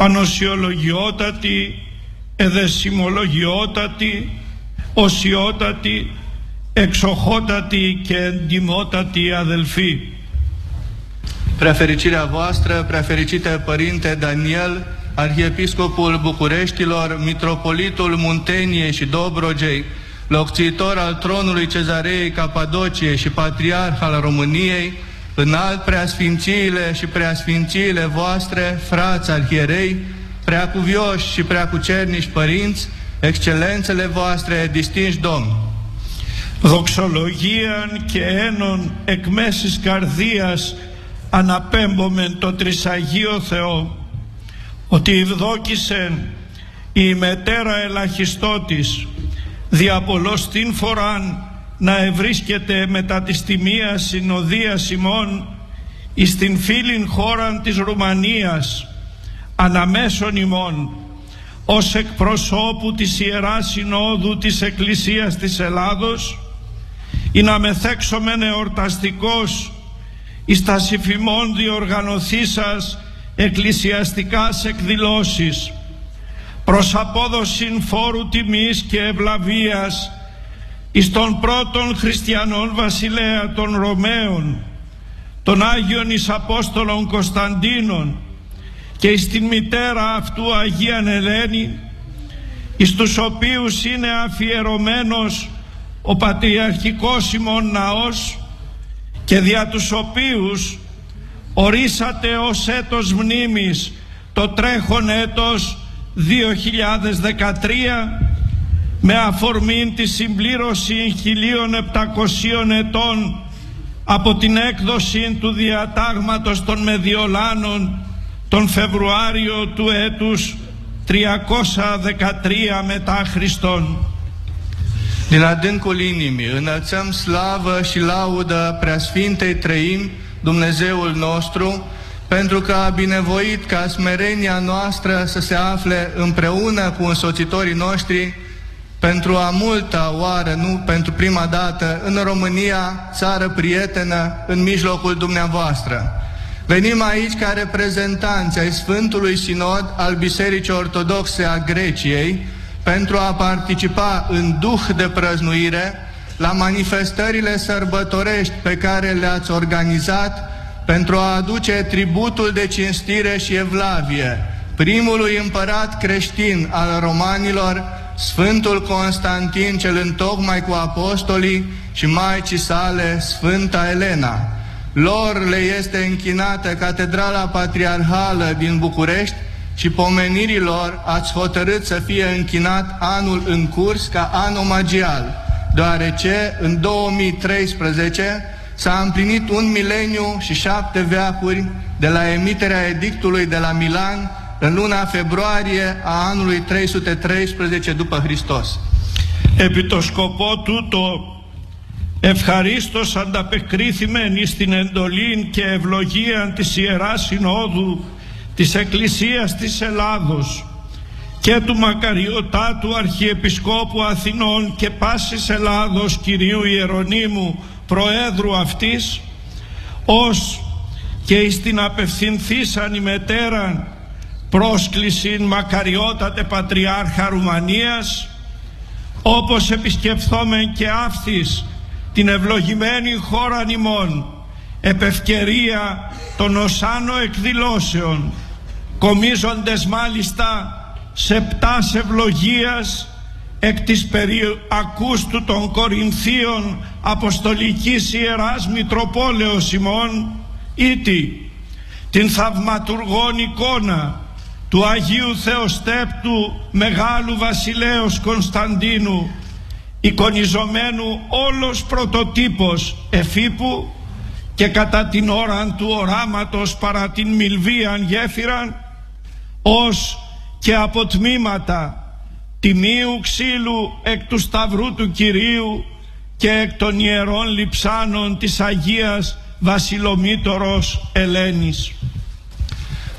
πανοσιολογιότατη, εδεσιμολογιότατη, οσιότατη, εξοχότατη και εντιμότατη αδελφοί. Prefericirea voastră, prefericite Părinte Daniel, Arhiepiscopul Bucureștilor, Mitropolitul Munteniei și Dobrogei, locțitor al tronului Cezarei Capadocie și Patriarh al României, înalt preasfințiile și preasfințiile voastre, frați arhierei, preacuvioși și preacucernici părinți, excelențele voastre, distinși domni. Δοξολογίαν και ένων εκ μέσης καρδίας αναπέμπομεν το Τρισαγίο Θεό ότι ευδόκησεν η μετέρα ελαχιστότης διαπολώς την φοράν να ευρίσκεται μετά τη τιμία συνοδεία ημών εις την φίλην χώραν της Ρουμανίας αναμέσων ημών ως εκπροσώπου της Ιεράς Συνόδου της Εκκλησίας της Ελλάδος ή να μεθέξομεν εορταστικός εις τα συμφημών διοργανωθήσας εκκλησιαστικάς εκδηλώσεις προς απόδοσιν φόρου τιμής και ευλαβίας εις τον πρώτον χριστιανών βασιλέα των Ρωμαίων των Άγιων εις Απόστολων Κωνσταντίνων και εις την μητέρα αυτού Αγίαν Ελένη εις τους οποίους είναι αφιερωμένος ο Πατριαρχικός ημών Ναός και δια τους οποίους ορίσατε ως έτος μνήμης το τρέχον έτος 2013 με αφορμή τη συμπλήρωση 1700 ετών από την έκδοση του διατάγματος των Μεδιολάνων τον Φεβρουάριο του έτους 313 μετά Χριστόν. Din adâncul inimii înălțăm slavă și laudă preasfintei trăim Dumnezeul nostru, pentru că a binevoit ca smerenia noastră să se afle împreună cu însoțitorii noștri pentru a multa oară, nu pentru prima dată, în România, țară prietenă, în mijlocul dumneavoastră. Venim aici ca reprezentanți ai Sfântului Sinod al Bisericii Ortodoxe a Greciei pentru a participa în duh de prăznuire la manifestările sărbătorești pe care le-ați organizat pentru a aduce tributul de cinstire și evlavie primului împărat creștin al romanilor, Sfântul Constantin cel întocmai cu apostolii și maicii sale, Sfânta Elena. Lor le este închinată Catedrala Patriarhală din București și pomenirilor ați hotărât să fie închinat anul în curs ca an omagial, deoarece în 2013 s-a împlinit un mileniu și șapte veacuri de la emiterea edictului de la Milan în luna februarie a anului 313 după Hristos. Επί το σκοπό τούτο ευχαρίστως ανταπεκρίθημεν εις την εντολή και ευλογία της Ιεράς Συνόδου της Εκκλησίας της Ελλάδος και του Μακαριωτάτου Αρχιεπισκόπου Αθηνών και πάσης Ελλάδος Κυρίου Ιερονίμου Προέδρου αυτής ως και εις την απευθυνθήσαν η μετέραν πρόσκληση μακαριότατε Πατριάρχα Ρουμανίας όπως επισκεφθόμεν και αύθης την ευλογημένη χώρα νημών επευκαιρία των οσάνο εκδηλώσεων κομίζοντες μάλιστα σε πτάς ευλογίας εκ της ακούστου των Κορινθίων Αποστολικής Ιεράς Μητροπόλεως ημών ήτι την θαυματουργών εικόνα του Αγίου Θεοστέπτου Μεγάλου Βασιλέως Κωνσταντίνου εικονιζομένου όλος πρωτοτύπος εφήπου και κατά την ώρα του οράματος παρά την Μιλβίαν γέφυραν ως και από τμήματα τιμίου ξύλου εκ του Σταυρού του Κυρίου και εκ των ιερών λειψάνων της Αγίας Βασιλομήτωρος Ελένης.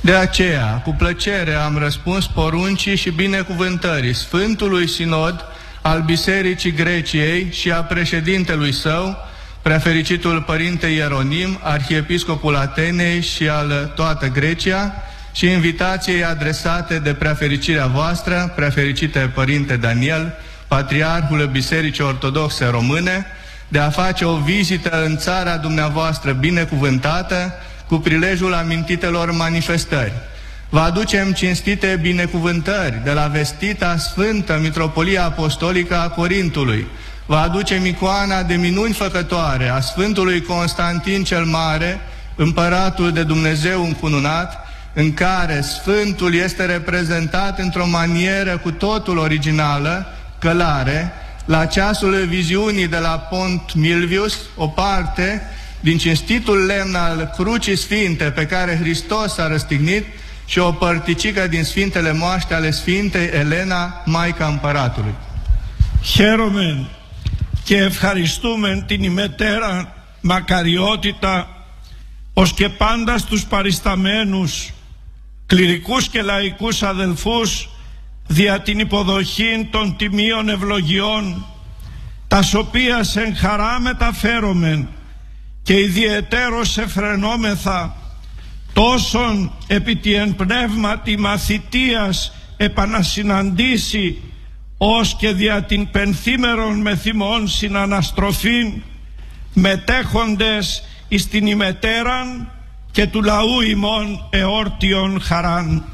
De aceea, cu plăcere am răspuns poruncii și binecuvântării Sfântului Sinod al Bisericii Greciei și a președintelui său, prefericitul Părinte Ieronim, Arhiepiscopul Atenei și al toată Grecia, și invitației adresate de preafericirea voastră, preafericite Părinte Daniel, Patriarhul Bisericii Ortodoxe Române, de a face o vizită în țara dumneavoastră binecuvântată cu prilejul amintitelor manifestări. Vă aducem cinstite binecuvântări de la vestita Sfântă Mitropolia Apostolică a Corintului. Vă aducem icoana de minuni făcătoare a Sfântului Constantin cel Mare, împăratul de Dumnezeu încununat, în care Sfântul este reprezentat într-o manieră cu totul originală, călare, la ceasul viziunii de la Pont Milvius, o parte din cinstitul lemn al Crucii Sfinte pe care Hristos a răstignit și o părticică din Sfintele Moaște ale Sfintei Elena, Maica Împăratului. Χαίρομαι και ευχαριστούμε την ημετέρα μακαριότητα ως και πάντα στους παρισταμένους κληρικούς και λαϊκούς αδελφούς δια την υποδοχή των τιμίων ευλογιών τα οποία εν χαρά μεταφέρομεν και ιδιαιτέρως εφρενόμεθα τόσον επί τη εν πνεύματι μαθητείας επανασυναντήσει ως και δια την πενθήμερον με θυμών συναναστροφήν μετέχοντες εις την ημετέραν και του λαού ημών εόρτιον χαράν.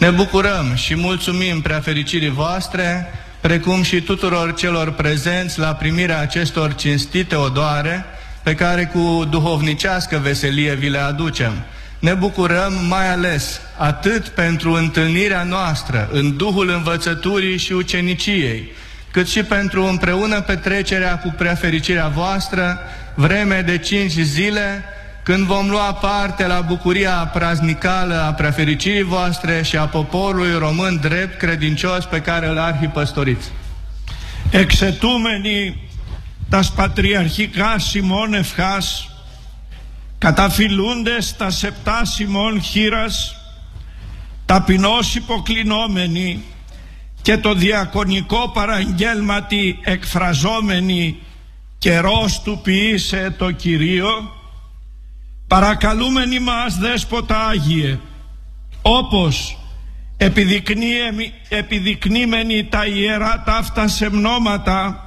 Ne bucurăm și mulțumim preafericirii voastre, precum și tuturor celor prezenți la primirea acestor cinstite odoare, pe care cu duhovnicească veselie vi le aducem. Ne bucurăm mai ales atât pentru întâlnirea noastră în Duhul învățăturii și uceniciei, cât și pentru împreună petrecerea cu prefericirea voastră, vreme de cinci zile, când vom lua parte la bucuria praznicală a prefericirii voastre și a poporului român drept credincios pe care îl arhipăstoriți. Exetumenii τας πατριαρχικά σημών ευχάς, καταφυλούντες τα σεπτά σημών χείρας, ταπεινώς υποκλεινόμενοι και το διακονικό παραγγέλματι εκφραζόμενοι καιρός του ποιήσε το Κυρίο, παρακαλούμενοι μας Δέσποτα Άγιε, όπως επιδεικνύμενοι τα ιερά ταύτα σεμνόματα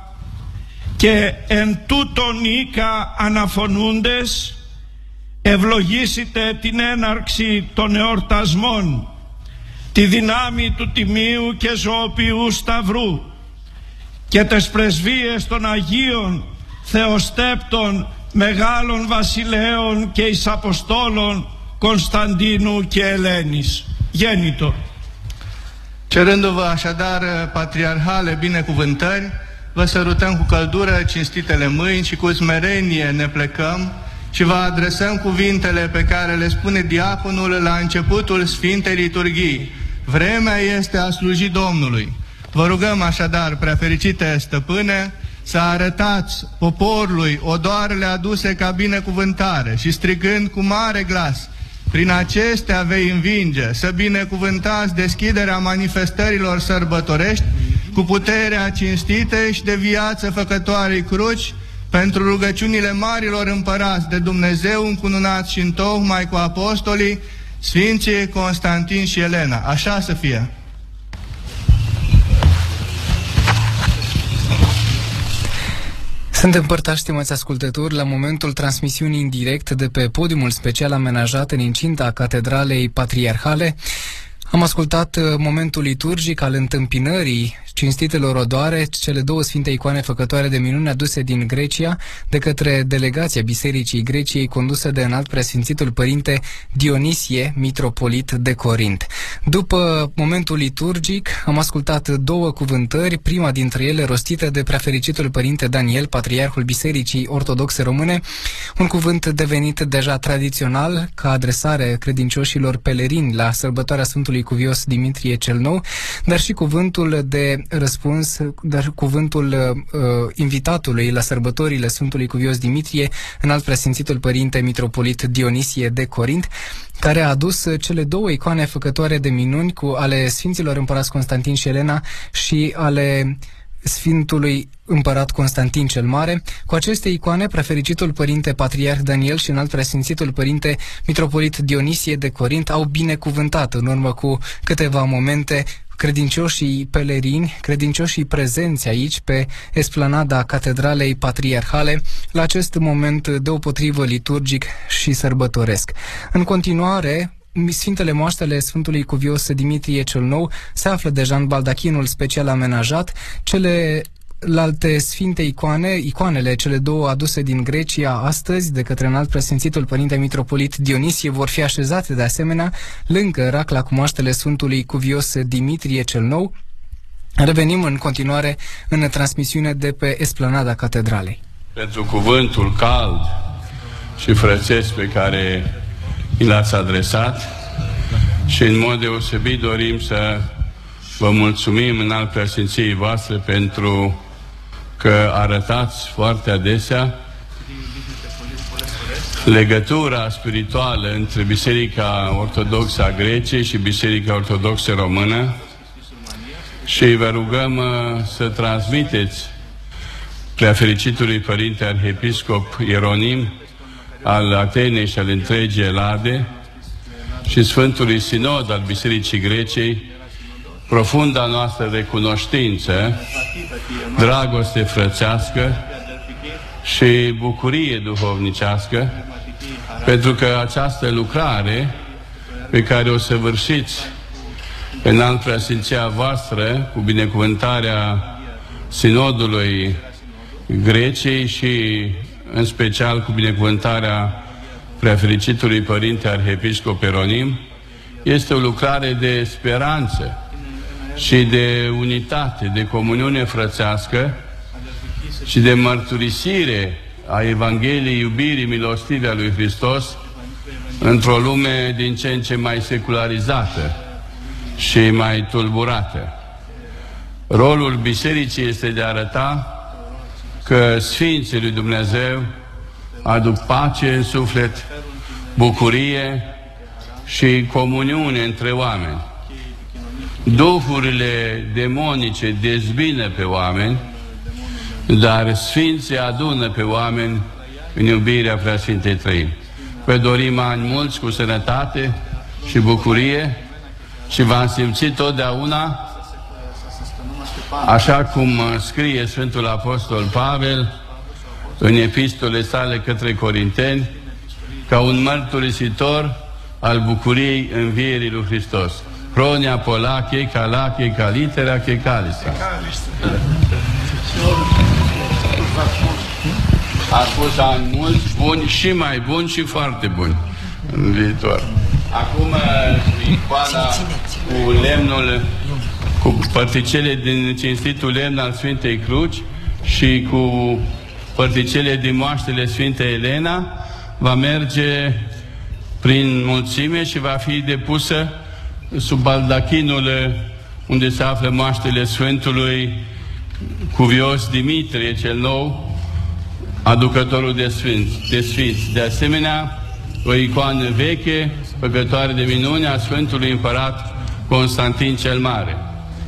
και εν τούτον οίκα αναφωνούντες ευλογήσετε την έναρξη των εορτασμών τη δυνάμει του Τιμίου και Ζωοποιού Σταυρού και τις πρεσβείες των Αγίων Θεοστέπτων μεγάλων βασιλέων και εις Αποστόλων Constantinu και Ελένης. Γέννητο. Cerându-vă așadar patriarhale binecuvântări, vă sărutăm cu căldură cinstitele mâini și cu smerenie ne plecăm și vă adresăm cuvintele pe care le spune diaconul la începutul Sfintei Liturghii. Vremea este a sluji Domnului. Vă rugăm așadar, preafericite stăpâne, să arătați poporului odoarele aduse ca binecuvântare și strigând cu mare glas, prin acestea vei învinge, să binecuvântați deschiderea manifestărilor sărbătorești cu puterea cinstitei și de viață făcătoarei cruci, pentru rugăciunile marilor împărați de Dumnezeu încununat și întocmai cu apostolii, Sfinții Constantin și Elena. Așa să fie! Suntem părtași, stimați ascultători, la momentul transmisiunii în direct de pe podiumul special amenajat în incinta Catedralei Patriarhale. Am ascultat uh, momentul liturgic al întâmpinării cinstitelor odoare, cele două sfinte icoane făcătoare de minuni aduse din Grecia de către delegația Bisericii Greciei condusă de înalt preasfințitul părinte Dionisie, mitropolit de Corint. După momentul liturgic am ascultat două cuvântări, prima dintre ele rostită de preafericitul părinte Daniel, patriarhul Bisericii Ortodoxe Române, un cuvânt devenit deja tradițional ca adresare credincioșilor pelerini la sărbătoarea Sfântului Cuvios Dimitrie cel Nou, dar și cuvântul de răspuns, dar cuvântul uh, invitatului la sărbătorile Sfântului Cuvios Dimitrie, în alt preasfințitul părinte mitropolit Dionisie de Corint, care a adus cele două icoane făcătoare de minuni cu ale Sfinților Împărați Constantin și Elena și ale Sfintului Împărat Constantin cel Mare. Cu aceste icoane, prefericitul părinte Patriarh Daniel și înalt presințitul părinte Mitropolit Dionisie de Corint au binecuvântat în urmă cu câteva momente credincioșii pelerini, credincioșii prezenți aici pe esplanada Catedralei Patriarhale la acest moment deopotrivă liturgic și sărbătoresc. În continuare, Sfintele moaștele Sfântului Cuvios Dimitrie cel Nou se află deja în baldachinul special amenajat. Cele alte sfinte icoane, icoanele, cele două aduse din Grecia astăzi de către înalt presențitul Părinte Mitropolit Dionisie vor fi așezate de asemenea lângă racla cu moaștele Sfântului Cuvios Dimitrie cel Nou. Revenim în continuare în transmisiune de pe Esplanada Catedralei. Pentru cuvântul cald și frățesc pe care mi l-ați adresat? Și în mod deosebit dorim să vă mulțumim în al preasfinției voastre pentru că arătați foarte adesea legătura spirituală între Biserica Ortodoxă a Greciei și Biserica Ortodoxă Română și vă rugăm uh, să transmiteți preafericitului Părinte Arhiepiscop Ieronim al Atenei și al întregii Elade și Sfântului Sinod al Bisericii Greciei profunda noastră recunoștință, dragoste frățească și bucurie duhovnicească, pentru că această lucrare pe care o săvârșiți în an preasfinția voastră, cu binecuvântarea Sinodului Greciei și în special cu binecuvântarea preafericitului Părinte Arhiepiscop Peronim, este o lucrare de speranță și de unitate, de comuniune frățească și de mărturisire a Evangheliei iubirii milostive a lui Hristos într-o lume din ce în ce mai secularizată și mai tulburată. Rolul bisericii este de a arăta că Sfinții lui Dumnezeu aduc pace în suflet, bucurie și comuniune între oameni. Duhurile demonice dezbină pe oameni, dar Sfinții adună pe oameni în iubirea Preasfintei Trăim. Vă dorim ani mulți cu sănătate și bucurie și v-am simțit totdeauna Așa cum uh, scrie Sfântul Apostol Pavel în epistole sale către Corinteni, ca un mărturisitor al bucuriei învierii lui Hristos. Pronia polache, calache, calitera, che calista. A spus ani mulți buni și mai buni și foarte buni în viitor. Acum, uh, icoana cu lemnul cu părticele din cinstitul lemn al Sfintei Cruci și cu părticele din moaștele Sfintei Elena, va merge prin mulțime și va fi depusă sub baldachinul unde se află moaștele Sfântului Cuvios Dimitrie cel nou, aducătorul de sfinți. De, sfinți. de asemenea, o icoană veche, făcătoare de minune a Sfântului Împărat Constantin cel Mare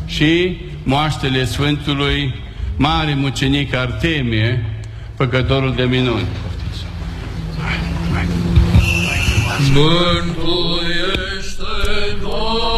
și moaștele Sfântului Mare Mucenic Artemie, făcătorul de minuni.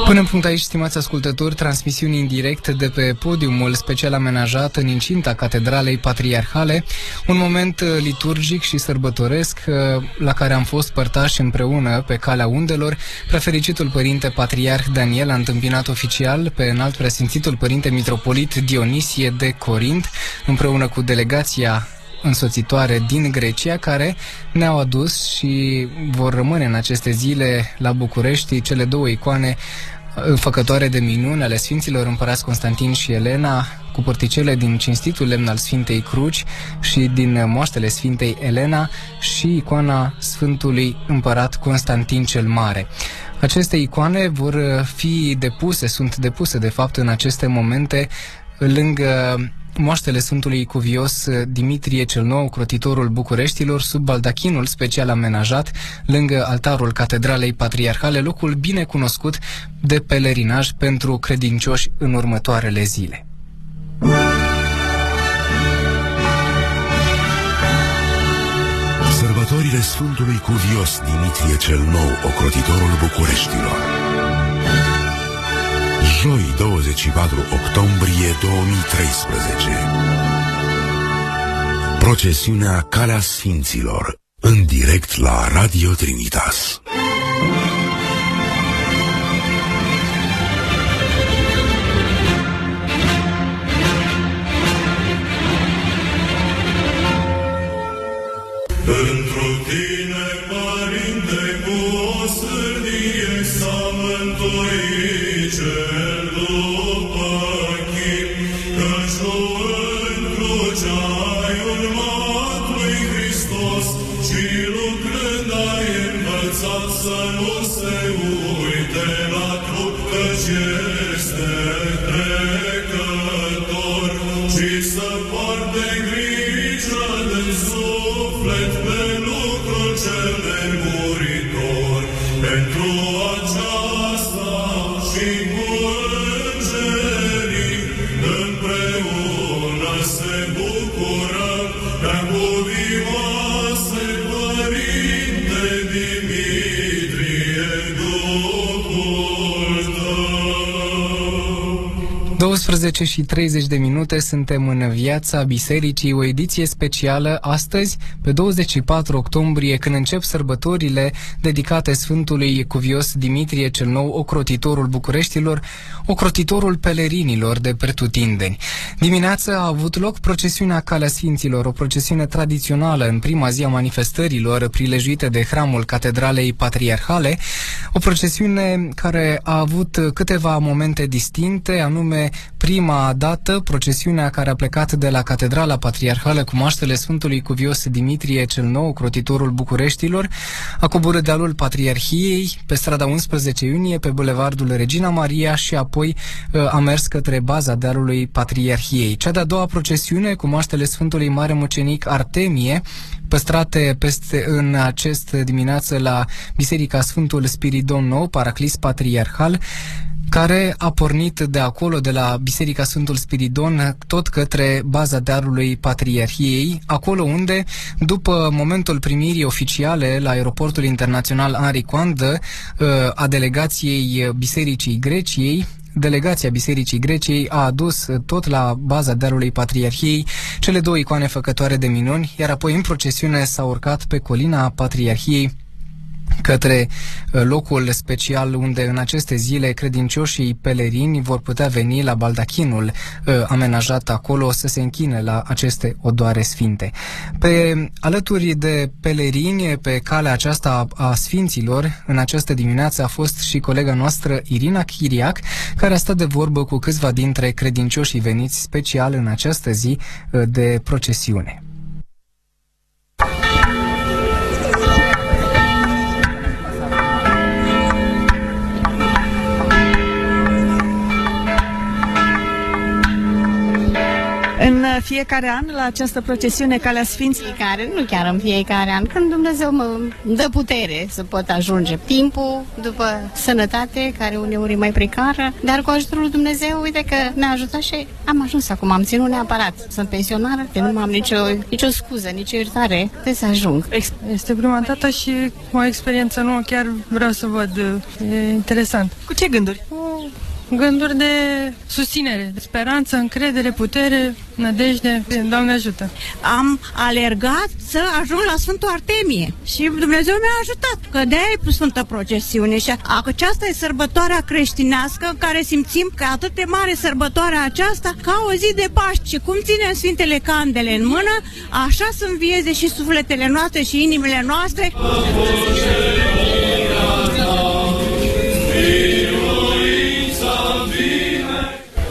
Până în punct aici, stimați ascultători, transmisiuni în direct de pe podiumul special amenajat în incinta Catedralei Patriarhale, un moment uh, liturgic și sărbătoresc uh, la care am fost părtași împreună pe calea undelor. Prefericitul Părinte Patriarh Daniel a întâmpinat oficial pe înalt presimțitul Părinte Mitropolit Dionisie de Corint, împreună cu delegația însoțitoare din Grecia care ne-au adus și vor rămâne în aceste zile la București cele două icoane uh, făcătoare de minuni ale Sfinților Împărați Constantin și Elena, cu porticele din cinstitul lemn al Sfintei Cruci și din moaștele Sfintei Elena și icoana Sfântului Împărat Constantin cel Mare. Aceste icoane vor fi depuse, sunt depuse de fapt în aceste momente lângă moaștele Sfântului Cuvios eh, Dimitrie cel Nou, crotitorul Bucureștilor, sub baldachinul special amenajat, lângă altarul Catedralei Patriarhale, locul bine cunoscut de pelerinaj pentru credincioși în următoarele zile. Sărbătorile Sfântului Cuvios Dimitrie cel Nou, ocrotitorul Bucureștilor. Joi 24 octombrie 2013 Procesiunea Calea Sfinților În direct la Radio Trinitas. Pentru tine, Părinte, cu o sârdie s-a mântuit pudimos. 12 și 30 de minute suntem în viața bisericii, o ediție specială astăzi, pe 24 octombrie, când încep sărbătorile dedicate Sfântului Cuvios Dimitrie cel Nou, ocrotitorul Bucureștilor, ocrotitorul pelerinilor de pretutindeni. Dimineața a avut loc procesiunea Calea Sfinților, o procesiune tradițională în prima zi a manifestărilor prilejuite de hramul Catedralei Patriarhale, o procesiune care a avut câteva momente distincte, anume prima dată procesiunea care a plecat de la Catedrala Patriarhală cu maștele Sfântului Cuvios Dimitrie cel Nou, crotitorul Bucureștilor, a coborât dealul Patriarhiei pe strada 11 iunie, pe bulevardul Regina Maria și apoi uh, a mers către baza dealului Patriarhiei. Cea de-a doua procesiune cu maștele Sfântului Mare Mucenic Artemie, păstrate peste, în acest dimineață la Biserica Sfântul Spiridon Nou, Paraclis Patriarhal, care a pornit de acolo, de la Biserica Sfântul Spiridon, tot către baza dealului Patriarhiei, acolo unde, după momentul primirii oficiale la aeroportul internațional Henri Coandă a delegației Bisericii Greciei, Delegația Bisericii Greciei a adus tot la baza dealului Patriarhiei cele două icoane făcătoare de minuni, iar apoi în procesiune s-a urcat pe colina Patriarhiei către uh, locul special unde în aceste zile credincioșii pelerini vor putea veni la baldachinul uh, amenajat acolo să se închine la aceste odoare sfinte. Pe alături de pelerini, pe calea aceasta a sfinților, în această dimineață a fost și colega noastră Irina Chiriac, care a stat de vorbă cu câțiva dintre credincioșii veniți special în această zi uh, de procesiune. Fiecare an, la această procesiune Calea Sfinților? Fiecare, nu chiar în fiecare an, când Dumnezeu mă dă putere să pot ajunge. Timpul, după sănătate, care uneori e mai precară, dar cu ajutorul lui Dumnezeu, uite că ne-a ajutat și am ajuns acum. Am ținut neapărat. Sunt pensionară, că nu am nicio, nicio scuză, nicio iertare de să ajung. Este prima dată și o experiență nouă, chiar vreau să văd. E interesant. Cu ce gânduri? Cu gânduri de susținere, de speranță, încredere, putere, nădejde. Doamne ajută! Am alergat să ajung la Sfântul Artemie și Dumnezeu mi-a ajutat, că de-aia e Sfântă Procesiune și aceasta e sărbătoarea creștinească în care simțim că atât de mare sărbătoarea aceasta ca o zi de Paști și cum ținem Sfintele Candele în mână, așa să învieze și sufletele noastre și inimile noastre.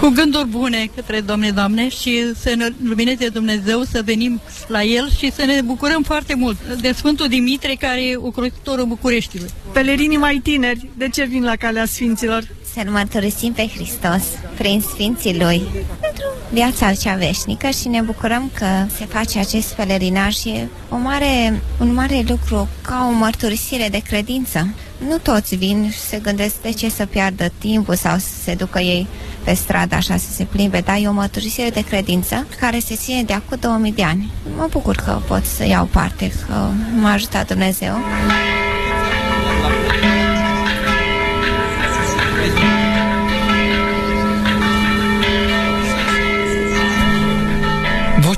Cu gânduri bune către Domne, Doamne, și să ne lumineze Dumnezeu, să venim la El și să ne bucurăm foarte mult de Sfântul Dimitrie, care e ocrotitorul Bucureștiului. Pelerinii mai tineri, de ce vin la Calea Sfinților? Să-L mărturisim pe Hristos prin Sfinții Lui pentru viața cea veșnică și ne bucurăm că se face acest pelerinaj și o mare, un mare lucru ca o mărturisire de credință Nu toți vin și se gândesc de ce să piardă timpul sau să se ducă ei pe stradă așa să se plimbe, dar e o mărturisire de credință care se ține de acum 2000 de ani. Mă bucur că pot să iau parte, că m-a ajutat Dumnezeu.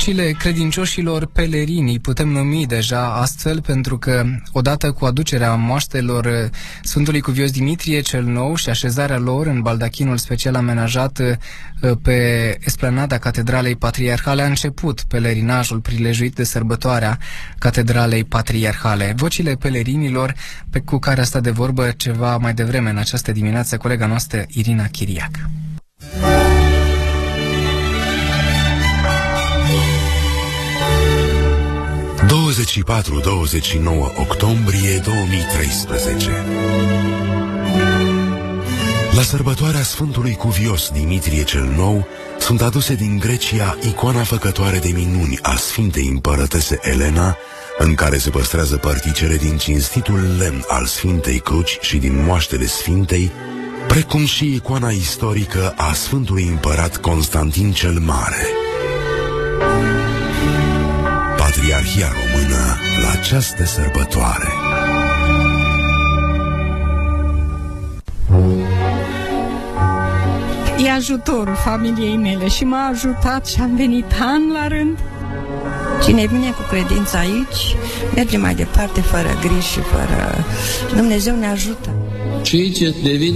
Vocile credincioșilor pelerini putem numi deja astfel pentru că odată cu aducerea moaștelor Sfântului Cuvios Dimitrie cel Nou și așezarea lor în baldachinul special amenajat uh, pe esplanada Catedralei Patriarhale a început pelerinajul prilejuit de sărbătoarea Catedralei Patriarhale. Vocile pelerinilor pe cu care a stat de vorbă ceva mai devreme în această dimineață colega noastră Irina Chiriac. 24-29 octombrie 2013 La sărbătoarea Sfântului Cuvios Dimitrie cel Nou sunt aduse din Grecia icoana făcătoare de minuni a Sfintei Împărătese Elena, în care se păstrează particele din cinstitul lemn al Sfintei Cruci și din moaștele Sfintei, precum și icoana istorică a Sfântului Împărat Constantin cel Mare. Patriarhia Română la această sărbătoare. E ajutorul familiei mele și m-a ajutat și am venit an la rând. Cine vine cu credință aici, merge mai departe fără griji și fără... Dumnezeu ne ajută. Cei ce devin